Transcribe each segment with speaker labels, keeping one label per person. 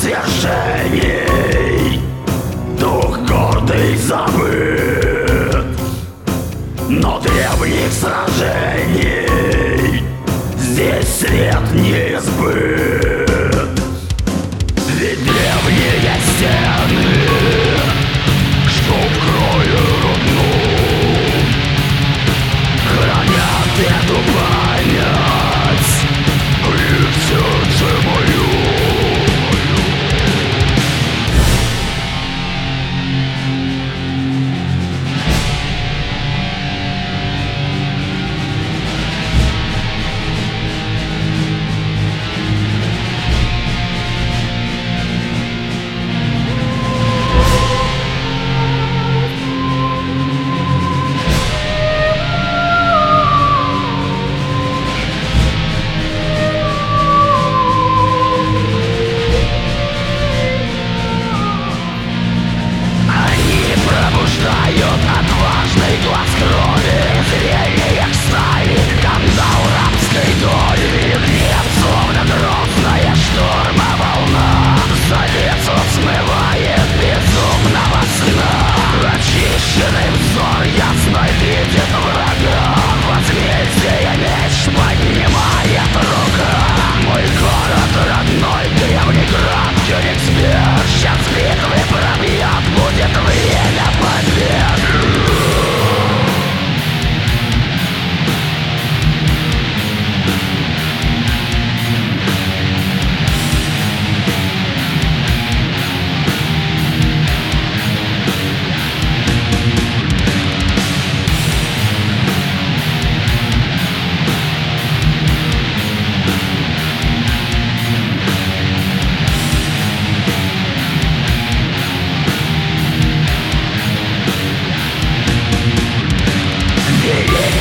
Speaker 1: свершений Дух гордый забыт! Но древних сражений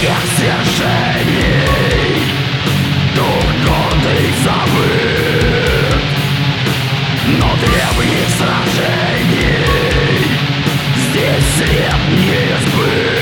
Speaker 1: всех свершений Дух гордый забыт Но древних сражений Здесь след не избыт